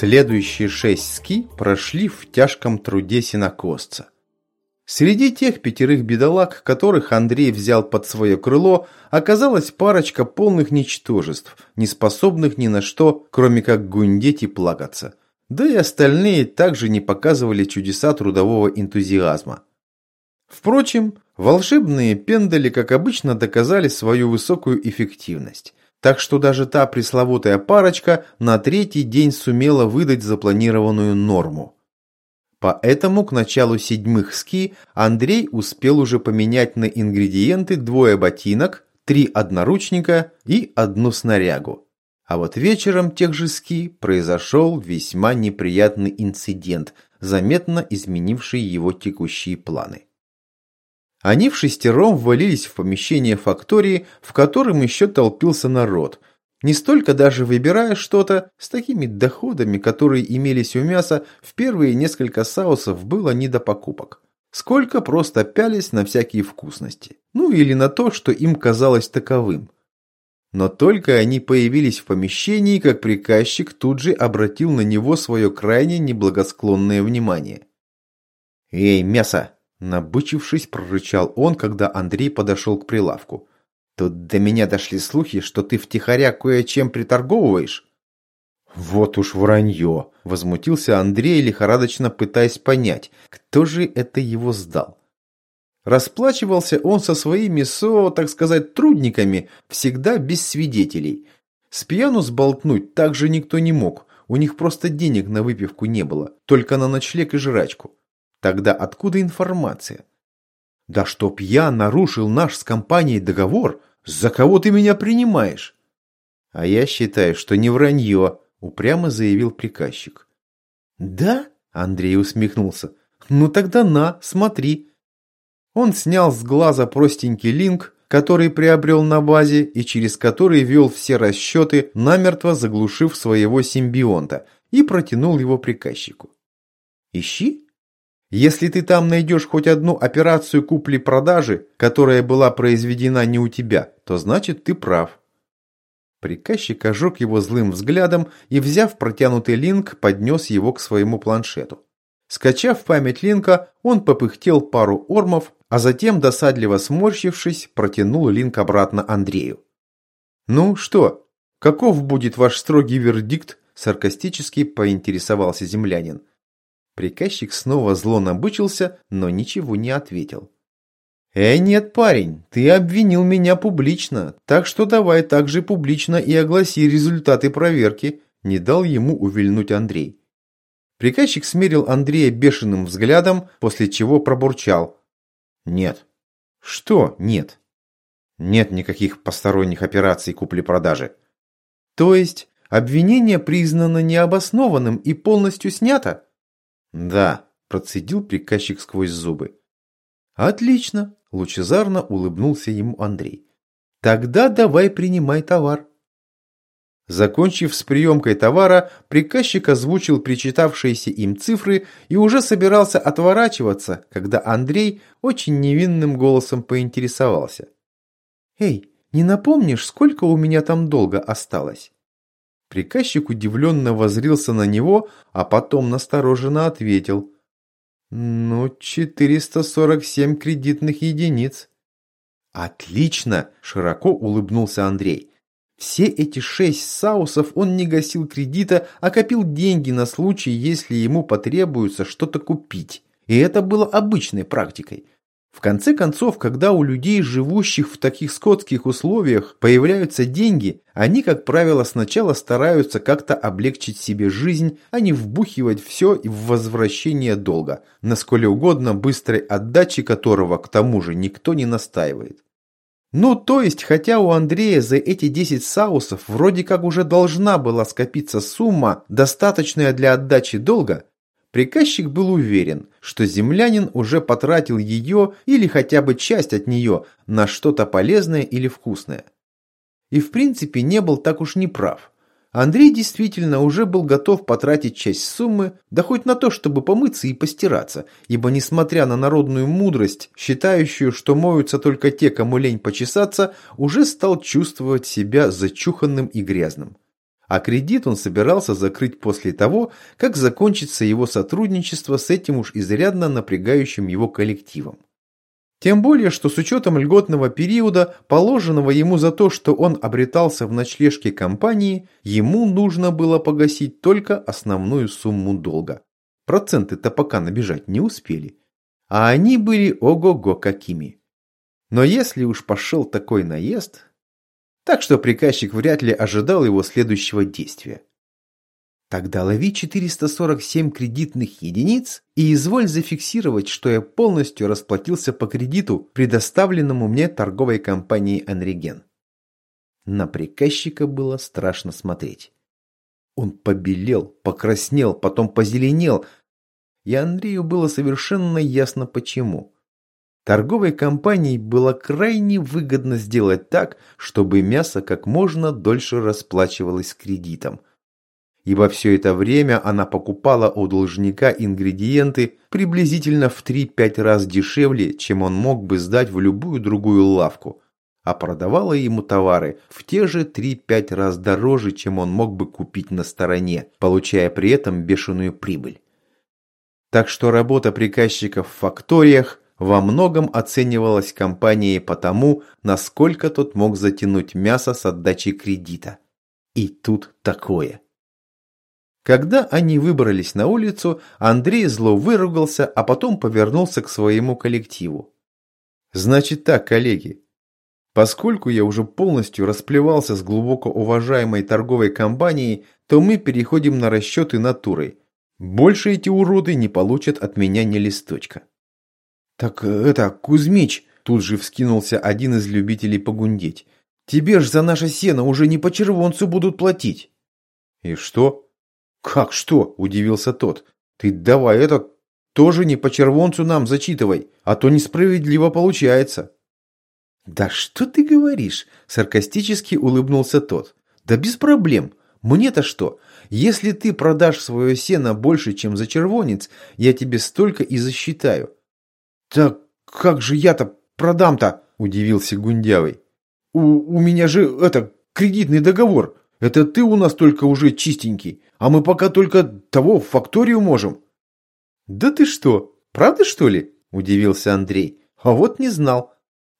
Следующие шесть ски прошли в тяжком труде синокосца. Среди тех пятерых бедолаг, которых Андрей взял под свое крыло, оказалась парочка полных ничтожеств, не способных ни на что, кроме как гундеть и плакаться. Да и остальные также не показывали чудеса трудового энтузиазма. Впрочем, волшебные пендали, как обычно, доказали свою высокую эффективность. Так что даже та пресловутая парочка на третий день сумела выдать запланированную норму. Поэтому к началу седьмых ски Андрей успел уже поменять на ингредиенты двое ботинок, три одноручника и одну снарягу. А вот вечером тех же ски произошел весьма неприятный инцидент, заметно изменивший его текущие планы. Они в шестером ввалились в помещение фактории, в котором еще толпился народ – не столько даже выбирая что-то, с такими доходами, которые имелись у мяса, в первые несколько саусов было не до покупок. Сколько просто пялись на всякие вкусности. Ну или на то, что им казалось таковым. Но только они появились в помещении, как приказчик тут же обратил на него свое крайне неблагосклонное внимание. «Эй, мясо!» Набычившись, прорычал он, когда Андрей подошел к прилавку. Тут до меня дошли слухи, что ты втихаря кое-чем приторговываешь. Вот уж вранье, возмутился Андрей, лихорадочно пытаясь понять, кто же это его сдал. Расплачивался он со своими со, так сказать, трудниками, всегда без свидетелей. С пьяну сболтнуть также никто не мог, у них просто денег на выпивку не было, только на ночлег и жрачку. Тогда откуда информация? Да чтоб я нарушил наш с компанией договор, «За кого ты меня принимаешь?» «А я считаю, что не вранье», – упрямо заявил приказчик. «Да?» – Андрей усмехнулся. «Ну тогда на, смотри». Он снял с глаза простенький линк, который приобрел на базе и через который вел все расчеты, намертво заглушив своего симбионта, и протянул его приказчику. «Ищи», если ты там найдешь хоть одну операцию купли-продажи, которая была произведена не у тебя, то значит ты прав. Приказчик ожег его злым взглядом и, взяв протянутый линк, поднес его к своему планшету. Скачав память линка, он попыхтел пару ормов, а затем, досадливо сморщившись, протянул линк обратно Андрею. «Ну что, каков будет ваш строгий вердикт?» – саркастически поинтересовался землянин. Приказчик снова зло набычился, но ничего не ответил. «Э, нет, парень, ты обвинил меня публично, так что давай также публично и огласи результаты проверки», не дал ему увильнуть Андрей. Приказчик смерил Андрея бешеным взглядом, после чего пробурчал. «Нет». «Что нет?» «Нет никаких посторонних операций купли-продажи». «То есть обвинение признано необоснованным и полностью снято?» «Да», – процедил приказчик сквозь зубы. «Отлично», – лучезарно улыбнулся ему Андрей. «Тогда давай принимай товар». Закончив с приемкой товара, приказчик озвучил причитавшиеся им цифры и уже собирался отворачиваться, когда Андрей очень невинным голосом поинтересовался. «Эй, не напомнишь, сколько у меня там долго осталось?» Приказчик удивленно возрился на него, а потом настороженно ответил. «Ну, 447 кредитных единиц». «Отлично!» – широко улыбнулся Андрей. Все эти шесть саусов он не гасил кредита, а копил деньги на случай, если ему потребуется что-то купить. И это было обычной практикой. В конце концов, когда у людей, живущих в таких скотских условиях, появляются деньги, они, как правило, сначала стараются как-то облегчить себе жизнь, а не вбухивать все в возвращение долга, на сколь угодно быстрой отдачи которого, к тому же, никто не настаивает. Ну, то есть, хотя у Андрея за эти 10 саусов вроде как уже должна была скопиться сумма, достаточная для отдачи долга, Приказчик был уверен, что землянин уже потратил ее или хотя бы часть от нее на что-то полезное или вкусное. И в принципе не был так уж неправ. Андрей действительно уже был готов потратить часть суммы, да хоть на то, чтобы помыться и постираться, ибо несмотря на народную мудрость, считающую, что моются только те, кому лень почесаться, уже стал чувствовать себя зачуханным и грязным. А кредит он собирался закрыть после того, как закончится его сотрудничество с этим уж изрядно напрягающим его коллективом. Тем более, что с учетом льготного периода, положенного ему за то, что он обретался в ночлежке компании, ему нужно было погасить только основную сумму долга. Проценты-то пока набежать не успели. А они были ого-го какими. Но если уж пошел такой наезд, так что приказчик вряд ли ожидал его следующего действия. Тогда лови 447 кредитных единиц и изволь зафиксировать, что я полностью расплатился по кредиту, предоставленному мне торговой компанией «Анриген». На приказчика было страшно смотреть. Он побелел, покраснел, потом позеленел, и Андрею было совершенно ясно почему. Торговой компании было крайне выгодно сделать так, чтобы мясо как можно дольше расплачивалось кредитом. Ибо все это время она покупала у должника ингредиенты приблизительно в 3-5 раз дешевле, чем он мог бы сдать в любую другую лавку, а продавала ему товары в те же 3-5 раз дороже, чем он мог бы купить на стороне, получая при этом бешеную прибыль. Так что работа приказчиков в факториях во многом оценивалась компанией по тому, насколько тот мог затянуть мясо с отдачей кредита. И тут такое. Когда они выбрались на улицу, Андрей зло выругался, а потом повернулся к своему коллективу. «Значит так, коллеги, поскольку я уже полностью расплевался с глубоко уважаемой торговой компанией, то мы переходим на расчеты натурой. Больше эти уроды не получат от меня ни листочка. «Так э, это, Кузьмич!» Тут же вскинулся один из любителей погундеть. «Тебе ж за наше сено уже не по червонцу будут платить!» «И что?» «Как что?» – удивился тот. «Ты давай этот тоже не по червонцу нам зачитывай, а то несправедливо получается». «Да что ты говоришь?» – саркастически улыбнулся тот. «Да без проблем. Мне-то что? Если ты продашь свое сено больше, чем за червонец, я тебе столько и засчитаю. «Так как же я-то продам-то?» – удивился Гундявый. «У, «У меня же, это, кредитный договор. Это ты у нас только уже чистенький, а мы пока только того в факторию можем». «Да ты что, правда что ли?» – удивился Андрей. «А вот не знал».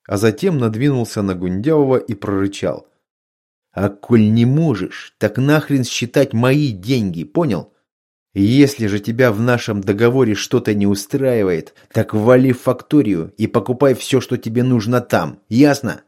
А затем надвинулся на Гундявого и прорычал. «А коль не можешь, так нахрен считать мои деньги, понял? Если же тебя в нашем договоре что-то не устраивает, так вали в факторию и покупай все, что тебе нужно там. Ясно?